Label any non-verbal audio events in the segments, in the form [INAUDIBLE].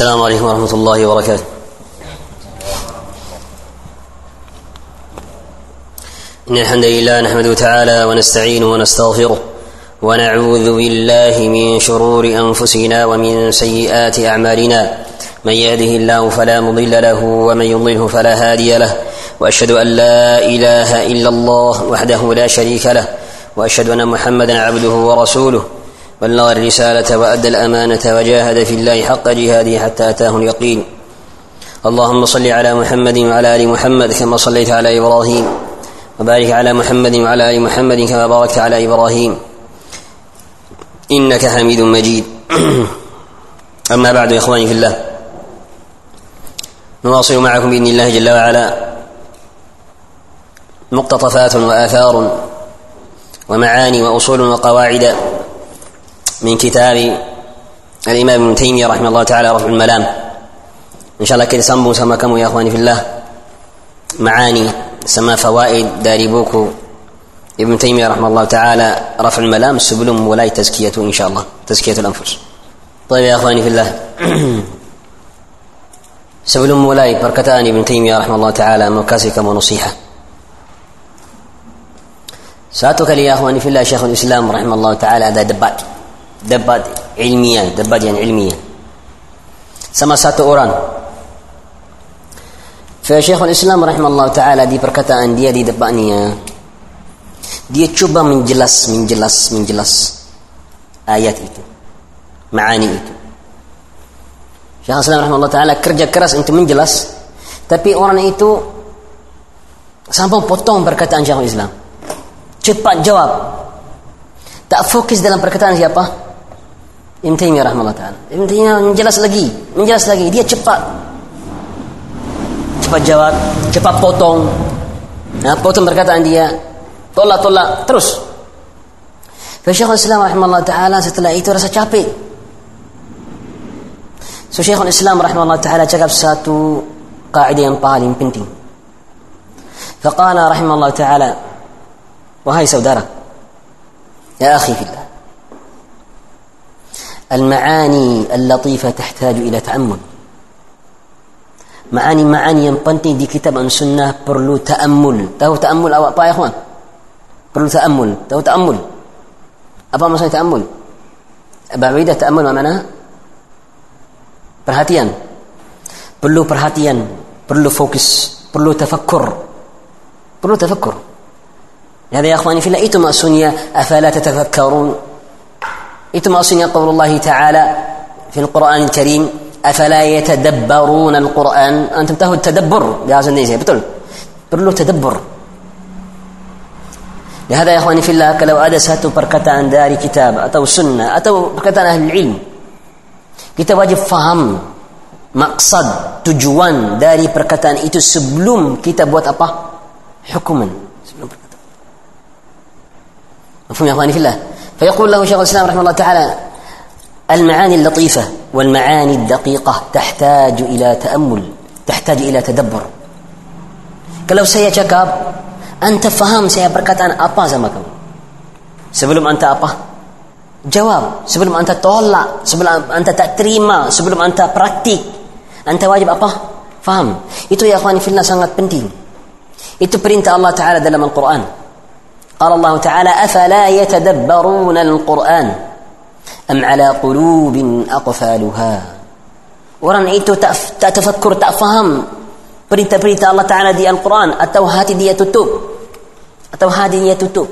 السلام عليكم ورحمة الله وبركاته. إن الحمد لله نحمده تعالى ونستعينه ونستغفره ونعوذ بالله من شرور أنفسنا ومن سيئات أعمالنا. من يهده الله فلا مضل له ومن يضلله فلا هادي له. وأشهد أن لا إله إلا الله وحده لا شريك له. وأشهد أن محمدا عبده ورسوله. بلغ الرسالة وأدى الأمانة وجاهد في الله حق جهاده حتى أتاه اليقين. اللهم صل على محمد وعلى آل محمد كما صليت على إبراهيم. وبارك على محمد وعلى آل محمد كما باركت على إبراهيم. إنك حميد مجيد. [CLEARS THROAT] أما بعد إخواني في الله. نواصل معكم بإذن الله جل وعلا. مقتطفات وآثار ومعاني وأصول وقواعد. من كتاب الإمام ابن تيمية رحمه الله تعالى رفع الملام. إن شاء الله kita sambung sama يا أخواني في الله. معاني sama فوائد dari buku. ابن تيمية رحمه الله تعالى رفع الملام sebelum mulai تزكية إن شاء الله تزكية الأنفس. طيب يا أخواني في الله. [CLEARS THROAT] sebelum mulai perkataan ابن تيمية رحمه الله تعالى مكاسكم ونصيحة ساتك لي يا أخواني في الله شيخ الإسلام رحمه الله تعالى هذا دبات. Debat ilmiah, debat yang ilmiah. Sama satu orang. Syekhul Islam rahimahullah taala di perkataan dia di depannya dia cuba menjelas menjelas menjelas ayat itu. Maani itu. Syekhul Islam rahimahullah taala kerja keras untuk menjelas tapi orang itu sampai potong perkataan Syekhul Islam. Cepat jawab. Tak fokus dalam perkataan siapa? Ibn Taimiyah rahmatullah taala. Ibn Taimiyah menjelas lagi, menjelas lagi. Dia cepat. Cepat jawab, cepat potong. Nah, potong perkataan dia. Tolak, tolak, terus. Syekhul Islam rahmatullah taala setelah itu rasa capek. So Syekhul Islam rahmatullah taala cakap satu kaidah yang paling penting. Faqala rahimahullah taala Wahai saudara Ya akhi fillah المعاني اللطيفة تحتاج إلى تأمل. معاني معاني ينطنطي دي كتاب أن سنة برلو تأمل. تهو تأمل أو يا أخوان. برلو تأمل. تهو تأمل. أبا ما تأمل؟ أبا عيدة تأمل ما معناها برهاتيا برلو برهاتيا برلو فوكس برلو تفكر. برلو تفكر. هذا يا أخواني في لأيتم أسونيا أفلا تتفكرون؟ Itu maksudnya qaulullah ta'ala في القرآن الكريم أفلا يتدبرون القرآن أنتم تهوا التدبر bahasa Indonesia betul perlu tadabbur لهذا يا اخواني في الله kalau ada satu perkataan dari kitab atau sunnah atau perkataan ahli ilmu kita wajib faham maksud tujuan dari perkataan itu sebelum kita buat apa hukuman sebelum perkataan mafhum ya في الله فيقول له شيخ الاسلام رحمه الله تعالى المعاني اللطيفه والمعاني الدقيقه تحتاج إلى تامل تحتاج إلى تدبر kalau saya cakap anta faham saya perkataan apa sama kamu sebelum anta apa jawab sebelum anta tolak sebelum anta tak terima sebelum anta praktik anta wajib apa faham itu ya akhwani fillah sangat penting itu perintah Allah Taala dalam Al-Quran قال الله تعالى أفلا يتدبرون القرآن أم على قلوب أقفالها؟ Tak tafakkur tak faham perintah-perintah Allah Ta'ala di Al-Quran. Atau hati dia tutup. Atau hati dia tutup.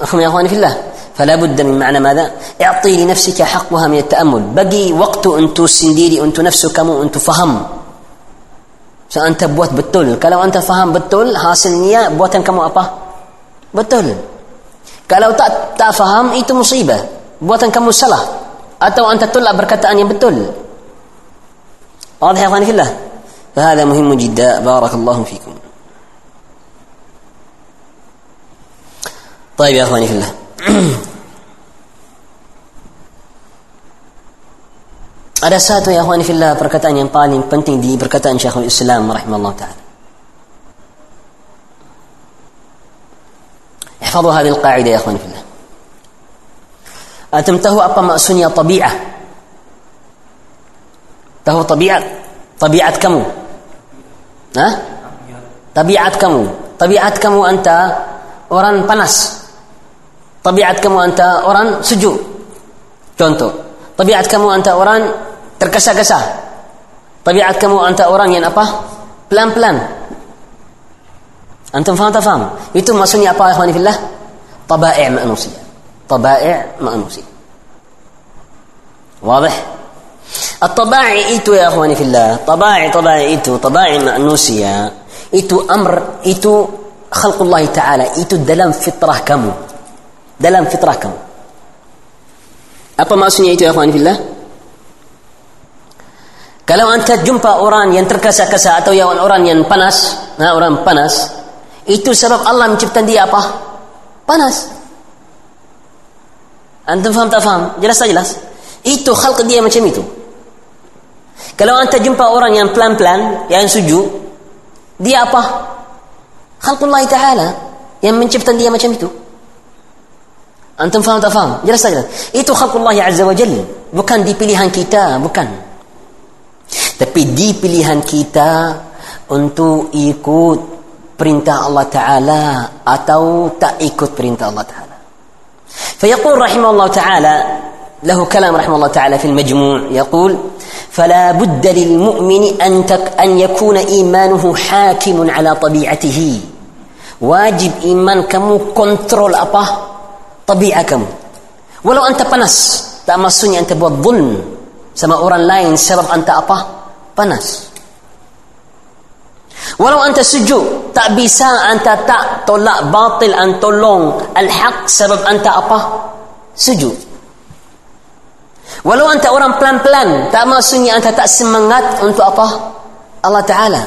أخوة يا أخواني في الله فلا بد من معنى ماذا اعطي لنفسك حقها من التأمل بقي وقت أنتو سنديري أنتو نفسك كمو أنتو فهم فأنت بوت betul. Kalau أنت فهم betul hasilnya buatan kamu apa? Betul. Kalau tak tak faham itu musibah. Buatan kamu salah atau anta tolak perkataan yang betul. واضح يا اخواني في الله فهذا مهم جدا بارك الله فيكم طيب يا اخواني في الله ada satu ya akhwani fillah perkataan yang paling penting di perkataan Syekhul Islam rahimahullah taala احفظوا هذه القاعدة يا أخواني في الله أنتم تهوا أبا مأسونيا طبيعة tahu tabiat tabiat kamu ha tabiat kamu tabiat kamu anta orang panas tabiat kamu anta orang sejuk contoh tabiat kamu anta orang tergesa-gesa tabiat kamu anta orang yang apa pelan-pelan faham tak faham itu maksudnya apa ikhwani fillah tabai' manusia tabai' manusia واضح الطباعي itu ya akhwani fillah tabai tabai itu tabai manusia itu amr itu khalqullah taala itu dalam fitrah kamu dalam fitrah kamu apa maksudnya itu ya akhwani fillah kalau anda jumpa orang yang terkasa-kasa atau yang orang yang panas, nah orang panas, itu sebab Allah menciptakan dia apa? Panas. Antum faham tak faham? Jelas tak jelas? Itu khalq dia macam itu. Kalau anda jumpa orang yang pelan-pelan, yang suju, dia apa? Khalqullah Ta'ala yang menciptakan dia macam itu. Antum faham tak faham? Jelas tak jelas? Itu khalqullah Azza wa Jal. Bukan di pilihan kita, bukan. Tapi di pilihan kita untuk ikut perintah Allah Ta'ala atau tak ikut perintah Allah Ta'ala. الله تعالى له كلام رحمه الله تعالى في المجموع يقول فلا بد للمؤمن أن, تك أن يكون إيمانه حاكم على طبيعته واجب إيمان كمو كنترول أبا طبيعة ولو أنت tak maksudnya أنت ظلم sama orang lain sebab anta apa? Panas. Walau anta sujud, tak bisa anta tak tolak batil an tolong al-haq sebab anta apa? Sujud. Walau anta orang pelan-pelan, tak maksudnya anta tak semangat untuk apa? Allah Ta'ala.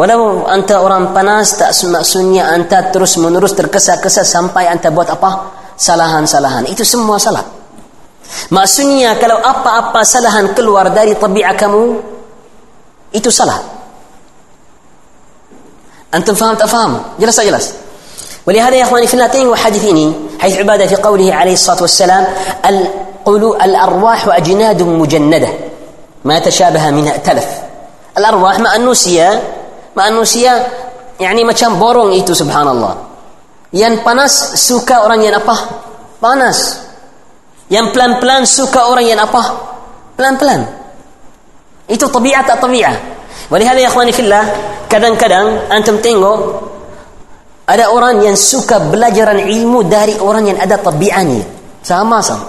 Walau anta orang panas, tak maksudnya anta terus menerus terkesa-kesa sampai anta buat apa? Salahan-salahan. Itu semua salah. Maksudnya kalau apa-apa salahan keluar dari tabiat kamu, itu salah. أنتم فهمت أفهم جلس أجلس ولهذا يا أخواني في النتين وحدثيني حيث عبادة في قوله عليه الصلاة والسلام القلو الأرواح أجناد مجندة. ما تشابه منها تلف الأرواح ما أنوسيا ما أنوسيا يعني ما كان بورون إيتو سبحان الله. ين panas سوكا أوران ين أبه panas ين بلان بلان سوكا أوران ين أبه بلان بلان. إيتو طبيعة الطبيعة Walihal ya akhwani fillah, kadang-kadang antum tengok ada orang yang suka belajaran ilmu dari orang yang ada tabiani. Sama sama.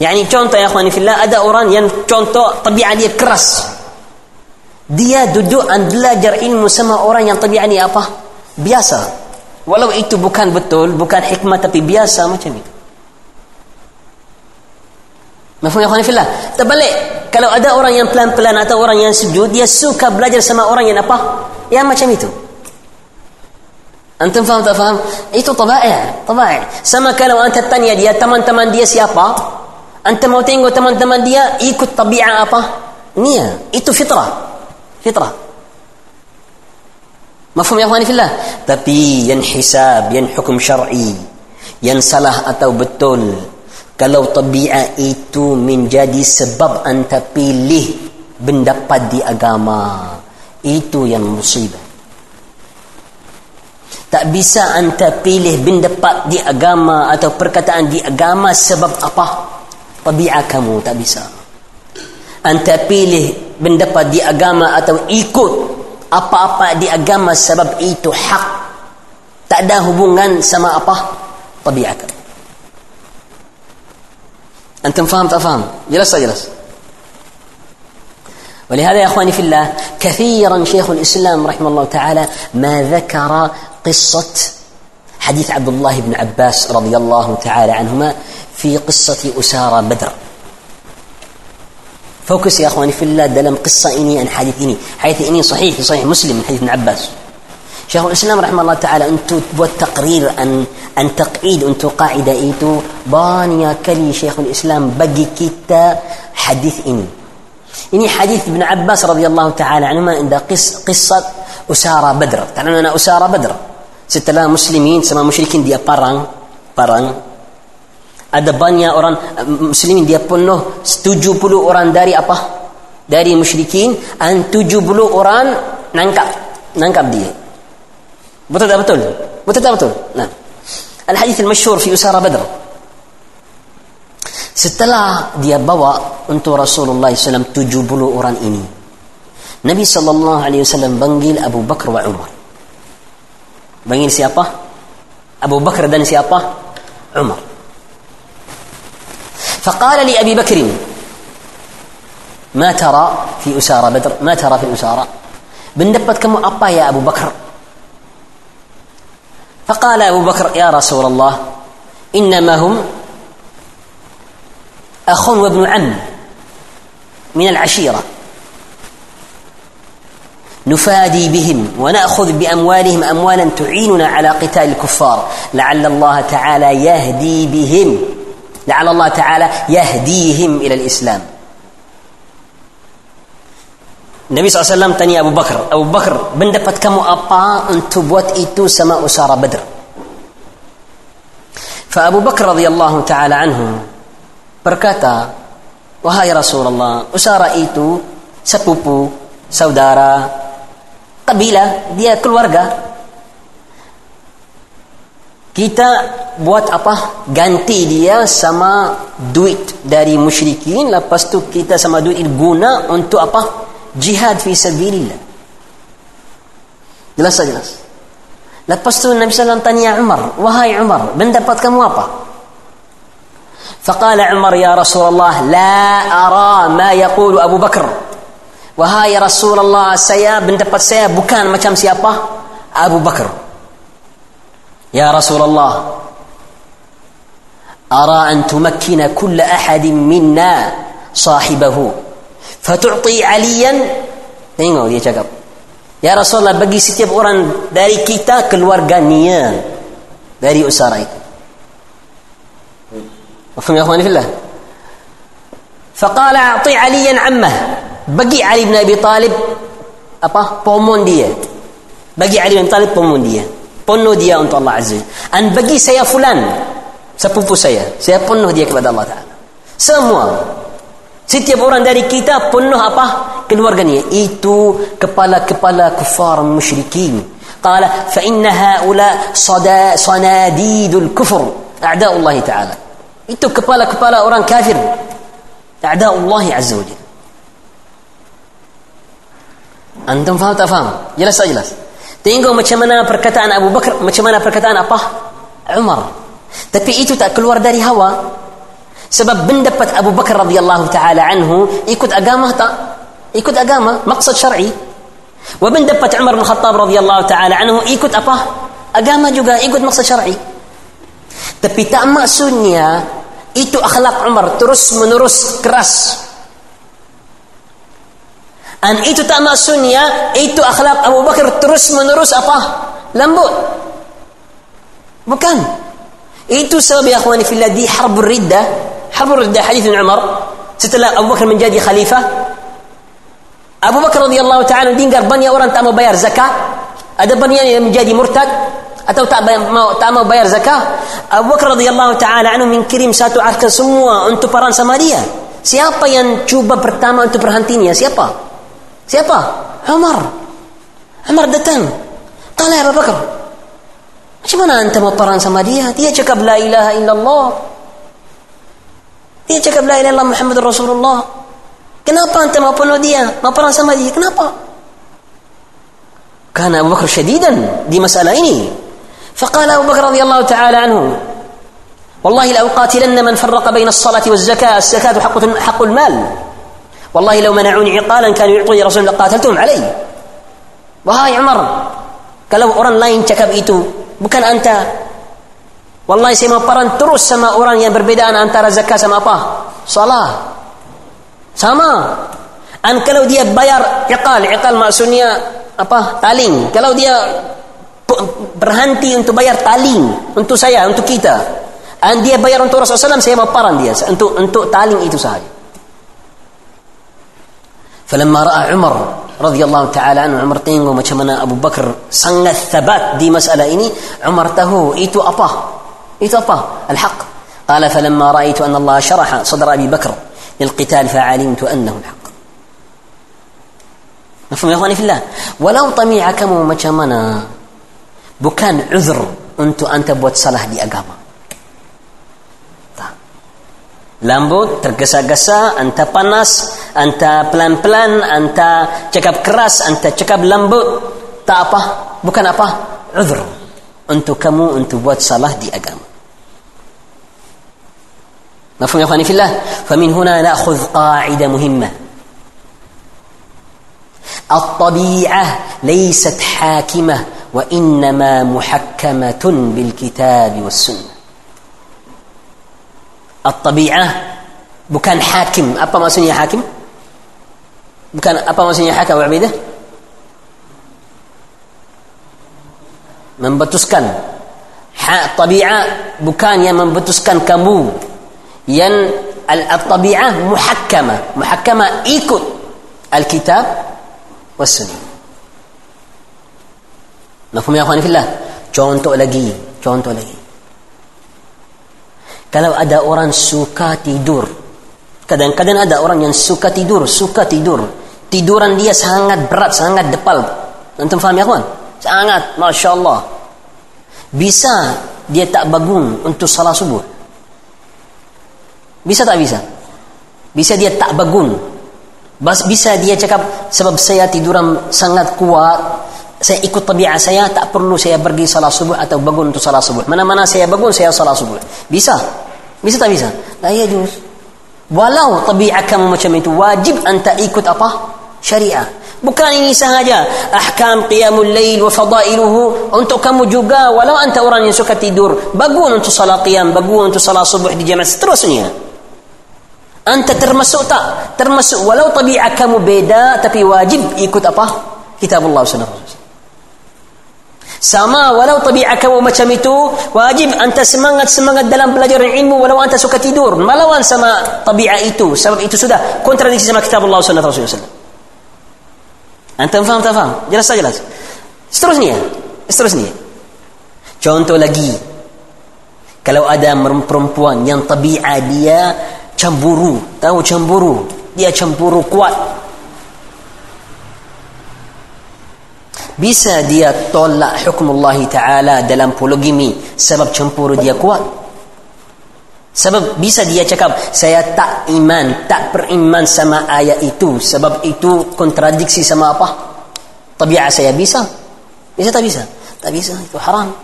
Yani contoh ya akhwani fillah, ada orang yang contoh tabiat dia keras. Dia duduk dan belajar ilmu sama orang yang tabiani apa? Biasa. Walau itu bukan betul, bukan hikmah tapi biasa macam itu. Mafhum ya akhwani fillah? Terbalik. Kalau ada orang yang pelan-pelan atau orang yang sujud, dia suka belajar sama orang yang apa? Yang macam itu. Antum faham tak faham? Itu tabai. Tabai. Sama kalau anda tanya dia, teman-teman dia siapa? Anta mau tengok teman-teman dia ikut tabiat apa? Nia. Itu fitrah. Fitrah. Mafhum ya akhwani fillah? Tapi yang hisab, yang hukum syar'i, yang salah atau betul, kalau tabiat itu menjadi sebab anta pilih pendapat di agama, itu yang musibah. Tak bisa anta pilih pendapat di agama atau perkataan di agama sebab apa? tabiat kamu tak bisa anda pilih mendapat di agama atau ikut apa-apa di agama sebab itu hak tak ada hubungan sama apa tabiat kamu أنتم فهم تفهم جلس جلس؟ ولهذا يا أخواني في الله كثيرا شيخ الإسلام رحمه الله تعالى ما ذكر قصة حديث عبد الله بن عباس رضي الله تعالى عنهما في قصة أسارى بدر. fokus يا أخواني في الله dalam قصة ini عن حديث ini. حديث ini صحيح في صحيح مسلم من حديث ابن عباس. شيخ الإسلام رحمه الله تعالى untuk تبغى التقرير أن أن تقعيد untuk قاعدة itu banyak kali شيخ الإسلام bagi kita حديث ini. ini حديث ابن عباس رضي الله تعالى عنهما عند قص قصة أسارى بدر. تعلمون أنا أسارى بدر. ستة مسلمين سما مشركين دي باران باران ada banyak orang muslimin dia penuh 70 orang dari apa? Dari musyrikin dan 70 orang nangkap nangkap dia. Betul tak betul betul tak betul nah الحديث المشهور في أسارة بدر setelah dia bawa untuk Rasulullah SAW 70 orang ini Nabi sallallahu alaihi wasallam panggil Abu Bakar wa Umar panggil siapa Abu Bakar dan siapa Umar فقال لأبي بكر ما ترى في أسارة بدر ما ترى في الأسارة بندبت كم أبا يا أبو بكر فقال أبو بكر يا رسول الله إنما هم أخ وابن عم من العشيرة. نفادي بهم ونأخذ بأموالهم اموالا تعيننا على قتال الكفار. لعل الله تعالى يهدي بهم لعل الله تعالى يهديهم إلى الإسلام. Nabi SAW tanya Abu Bakar Abu Bakar mendapat kamu apa untuk buat itu sama usara Badr? Fa Abu Bakar radhiyallahu taala anhu berkata wahai Rasulullah usara itu sepupu saudara kabilah dia keluarga kita buat apa? Ganti dia sama duit dari musyrikin lepas tu kita sama duit guna untuk apa? Jihad fi sabilillah jelas tak jelas lepas tu Nabi SAW tanya Umar wahai Umar mendapat kamu apa فقال عمر يا رسول الله لا أرى ما يقول أبو بكر وهاي رسول الله saya mendapat saya bukan macam siapa Abu Bakar يا رسول الله أرى أن تمكن كل أحد منا صاحبه Fatu'ti aliyan. Tengok dia cakap. Ya Rasulullah bagi setiap orang Dari kita keluarganya Dari usara itu. Faham ya khuani fillah Faqala a'ti aliyan ammah Bagi Ali bin Abi Talib Apa? Pomon dia. Bagi Ali bin Abi Talib pomon dia. Penuh dia untuk Allah Azza. An bagi saya fulan Sepupu saya Saya penuh dia kepada Allah Ta'ala. Semua. Setiap orang dari kita penuh apa keluarganya itu kepala-kepala kufar musyrikin قال فإن هؤلاء صدا صناديد الكفر أعداء الله تعالى itu kepala-kepala orang kafir أعداء الله عز وجل أنتم فهم تفهم jelas tak jelas Tengok macam mana perkataan Abu Bakar, macam mana perkataan apa? Umar. Tapi itu tak keluar dari hawa. sebab pendapat أبو بكر رضي الله تعالى عنه ikut agama ikut agama مقصد شرعي. و pendapat عمر بن الخطاب رضي الله تعالى عنه ikut apa agama juga ikut مقصد شرعي. tapi tak mestinya itu أخلاق عمر terus menerus keras dan itu tak mestinya itu أخلاق أبو بكر terus menerus apa lembut bukan itu sebab يا أخواني في الله di حرب الردة حرب الردة حديث عمر. setelah أبو بكر menjadi خليفة. أبو بكر رضي الله تعالى dia قال ini orang tak mau bayar زكاة. هذا ini menjadi مرتد. itu tak mau bayar زكاة. أبو بكر رضي الله تعالى عنه mengirim satu عركا semua untuk perang sama dia siapa yang coba pertama untuk berhentinya? siapa. سيابا. عمر. عمر دتان. قال يا أبو بكر. ما أنت مطران سماريا تيجي كب لا إله إلا الله. Dia cakap la ilaha illallah Muhammad Rasulullah. Kenapa anda mau penuh dia? Mau perang sama dia? Kenapa? Karena Abu Bakar syadidan di masalah ini. فقال أبو بكر رضي الله تعالى عنه والله لأقاتلن من فرق بين الصلاة والزكاة الزكاة حق, حق المال والله لو منعوني عقالا كانوا يعطوني رسول لقاتلتهم عليه وهاي عمر kalau orang lain cakap itu bukan anta Wallahi saya maparan terus sama orang yang berbezaan antara zakat sama apa? Salah. Sama. Dan kalau dia bayar iqal, iqal maksudnya apa? Taling. Kalau dia berhenti untuk bayar taling untuk saya, untuk kita. Dan dia bayar untuk Rasulullah SAW, saya maparan dia untuk untuk taling itu sahaja. Falamma ra'a Umar radhiyallahu ta'ala anhu Umar tengok macam mana Abu Bakar sangat thabat di masalah ini, Umar tahu itu apa? يتوفاه الحق. قال فلما رأيت أن الله شرح صدر أبي بكر للقتال فعلمت أنه الحق. مفهوم يا أخواني في الله؟ ولو طميع كم ومتشمنا بكان عذر أنت أنت بوت صلاح دي أقابة lembut tergesa-gesa أنت panas, أنت pelan-pelan أنت cakap keras أنت cakap lembut Tak apa, bukan عذر. udhur. كمو kamu, بوت buat دي di. مفهوم يا إخواني في الله؟ فمن هنا نأخذ قاعدة مهمة. الطبيعة ليست حاكمة وإنما محكومة بالكتاب والسنة. الطبيعة بكان حاكم. apa maksudnya حاكم؟ bukan apa maksudnya حاكم عبيدة؟ membetuskan ha, طبيعة يا من membetuskan kamu yang al-tabi'ah muhakkama. Muhakkama ikut al-kitab was sunnah. Mafhum ya akhwani fillah? Contoh lagi contoh lagi. Kalau ada orang suka tidur kadang-kadang ada orang yang suka tidur suka tidur. Tiduran dia sangat berat sangat depal. Antum faham ya kawan sangat masya Allah. Bisa dia tak bangun untuk salat subuh bisa tak bisa? Bisa dia tak bangun bisa dia cakap sebab saya tiduran sangat kuat saya ikut tabiat saya tak perlu saya pergi salat subuh atau bangun untuk salat subuh. Mana-mana saya bangun saya salat subuh. Bisa? Bisa tak bisa? La yajuz walau tabiat kamu macam itu wajib anda ikut apa? Syariah. Bukan ini sahaja. Ahkam qiyamul lail wa fadailuhu. Untuk kamu juga walau anta orang yang suka tidur bangun untuk salat qiyam bangun untuk salat subuh di jamaah seterusnya anta termasuk tak termasuk walau tabiat kamu beda tapi wajib ikut apa kitab Allah sunnah sama walau tabiat kamu macam itu wajib anta semangat semangat dalam pelajaran ilmu walau anta suka tidur melawan sama tabiat itu sebab itu sudah kontradiksi sama kitab Allah Rasulullah Antum faham tak faham? Jelas tak jelas? Seterusnya. Seterusnya. Contoh lagi. Kalau ada perempuan yang tabiat dia cemburu. Tahu cemburu? Dia cemburu kuat. Bisa dia tolak hukum Allah Ta'ala dalam poligami sebab cemburu dia kuat? Sebab bisa dia cakap saya tak iman, tak beriman sama ayat itu sebab itu kontradiksi sama apa? Tabiat saya bisa. Bisa tak bisa? Tak bisa, itu haram.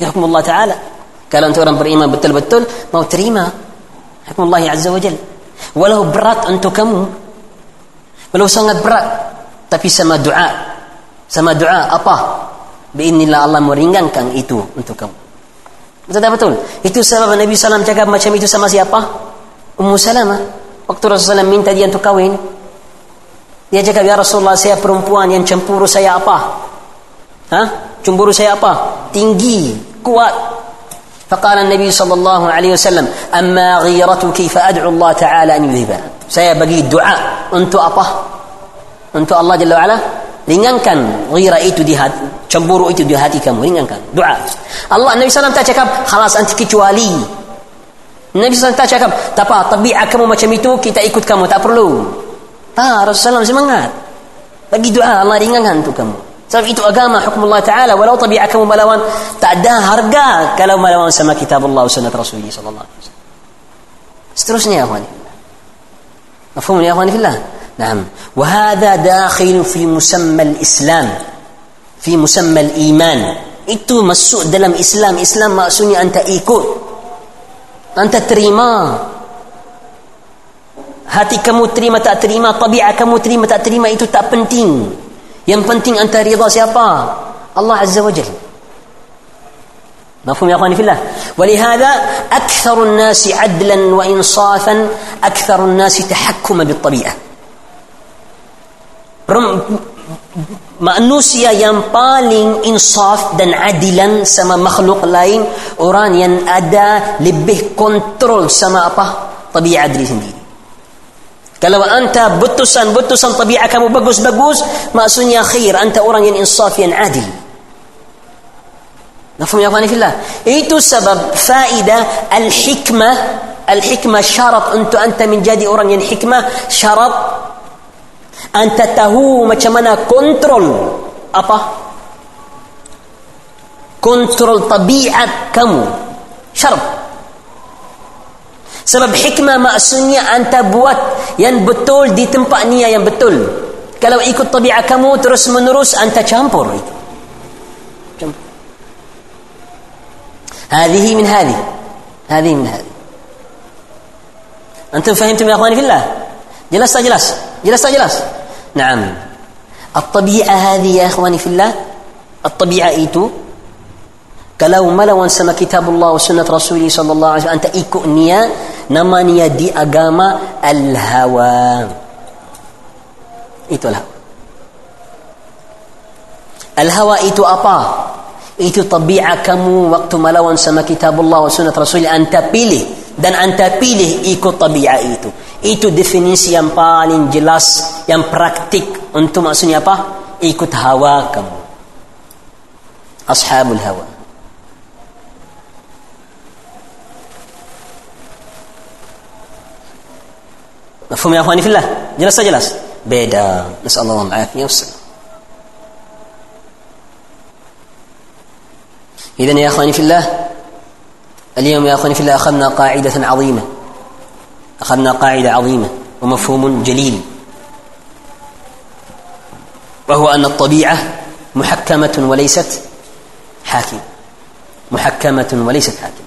Ya hukum Allah Ta'ala. Kalau orang beriman betul-betul mau terima hukum Allah Azza wa Jal. Walau berat untuk kamu. Walau sangat berat. Tapi sama doa. Sama doa apa? Biinillah Allah meringankan itu untuk kamu. Betul tak betul? Itu sebab Nabi SAW cakap macam itu sama siapa? Ummu Salamah. Waktu Rasulullah SAW minta dia untuk kahwin. Dia cakap, Ya Rasulullah, saya perempuan yang cemburu saya apa? Hah? Cemburu saya apa? Tinggi, kuat. فقال النبي صلى الله عليه وسلم أما غيرتك فأدعو الله تعالى أن يذهبها saya bagi doa untuk apa? untuk Allah Jalla wa'ala ringankan ghira itu di hati cemburu itu di hati kamu ringankan doa Allah Nabi SAW tak cakap khalas anti kecuali Nabi SAW tak cakap tak apa tabiat kamu macam itu kita ikut kamu tak perlu tak Rasulullah SAW semangat bagi doa Allah ringankan untuk kamu سبب إتو أجمع حكم الله تعالى. walau طبيعة kamu melawan tidak ada harga kalau melawan sama كتاب الله وسنة رسوله صلى الله عليه وسلم. seterusnya يا أخواني. مفهوم يا أخواني في الله؟ نعم. وهذا داخل في مسمى الإسلام. في مسمى الإيمان. itu masuk dalam إسلام. إسلام maksudnya أنت ikut. أنت terima. هاتي كمو تريما تأتريما. طبيعة كمو تريما تأتريما. إتو تأبنتين. Yang penting anta rida siapa Allah Azza wa Jalla مفهوم يا اخواني في الله ولهذا أكثر الناس عدلا وانصافا أكثر الناس تحكما بالطبيعه manusia yang paling insaf dan adilan sama makhluk lain orang yang ada lebih kontrol sama apa tabiat diri sendiri kalau anta betusan-betusan tabiat kamu bagus-bagus maksudnya khair anta orang yang insaf yang adil يا اخواني في الله itu sebab faedah al-hikmah al-hikmah syarat untuk anta menjadi orang yang hikmah syarat anta tahu macam mana kontrol apa kontrol tabiat kamu syarat sebab hikmah maksudnya anta buat yang betul di tempat niat yang betul kalau ikut tabiat kamu terus menerus anta campur itu هذه من هذه هذه من هذه أنتم فهمتم يا أخواني في الله جلست جلس جلست جلس نعم الطبيعة هذه يا إخواني في الله الطبيعة إيتو kalau melawan sama kitab Allah wa sunnat Rasulullah sallallahu alaihi wasallam anta ikut niat namanya di agama al-hawa. Itulah. Al-hawa itu apa? Itu tabiat kamu waktu melawan sama kitab Allah wa sunnat Rasul anta pilih dan anta pilih ikut tabiat itu. Itu definisi yang paling jelas yang praktik. Untuk maksudnya apa? Ikut hawa kamu. Ashabul hawa مفهوم يا أخواني في الله؟ جلس جلس. بيدا. نسأل الله العافية والسلام. إذا يا أخواني في الله اليوم يا أخواني في الله أخذنا قاعدة عظيمة. أخذنا قاعدة عظيمة ومفهوم جليل. وهو أن الطبيعة محكمة وليست حاكمة محكمة وليست حاكمة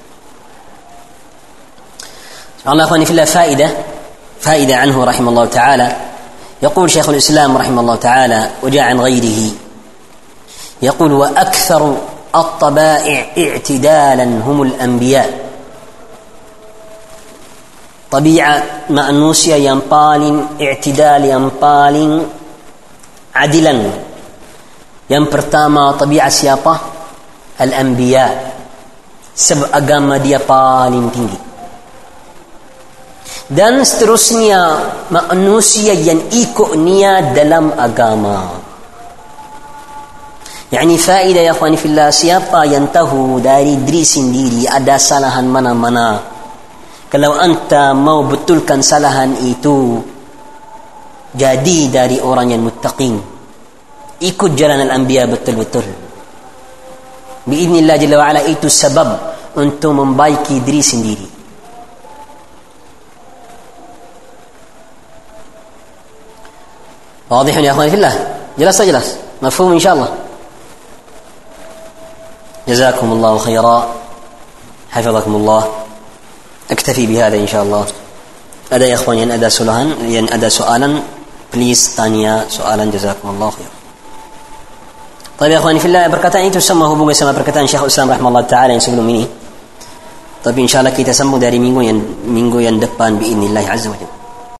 الله أخواني في الله فائدة فائدة عنه رحمه الله تعالى. يقول شيخ الإسلام رحمه الله تعالى وجاء عن غيره. يقول وأكثر الطبائع اعتدالا هم الأنبياء. طبيعة مأنوسية ينبال اعتدال ينبال عدلا. ينبرتاما طبيعة سيابة الأنبياء. سب أقام ديا بالين تنجي. dan seterusnya manusia yang ikut niat dalam agama. Yani faedah ya akhwani fillah siapa yang tahu dari diri sendiri ada salahan mana-mana. Kalau anta mau betulkan salahan itu jadi dari orang yang muttaqin. Ikut jalan al-anbiya betul-betul. Biiznillah jalla wa ala itu sebab untuk membaiki diri sendiri. واضح يا أخواني في الله. جلس اجلس مفهوم إن شاء الله. جزاكم الله خيرا. حفظكم الله. أكتفي بهذا إن شاء الله. أدى يا أخواني أن أدى سؤالا أن أدى سؤالا. بليز ثانيا سؤالا. جزاكم الله خيرا. طيب يا أخواني في الله بركتان. أنتم سمى هو بوغي سمى بركتان. شيخ الإسلام رحمه الله تعالى إن سبلوا مني. طيب إن شاء الله كي تسمو داري مينغو ين مينغو ين بإذن الله عز وجل.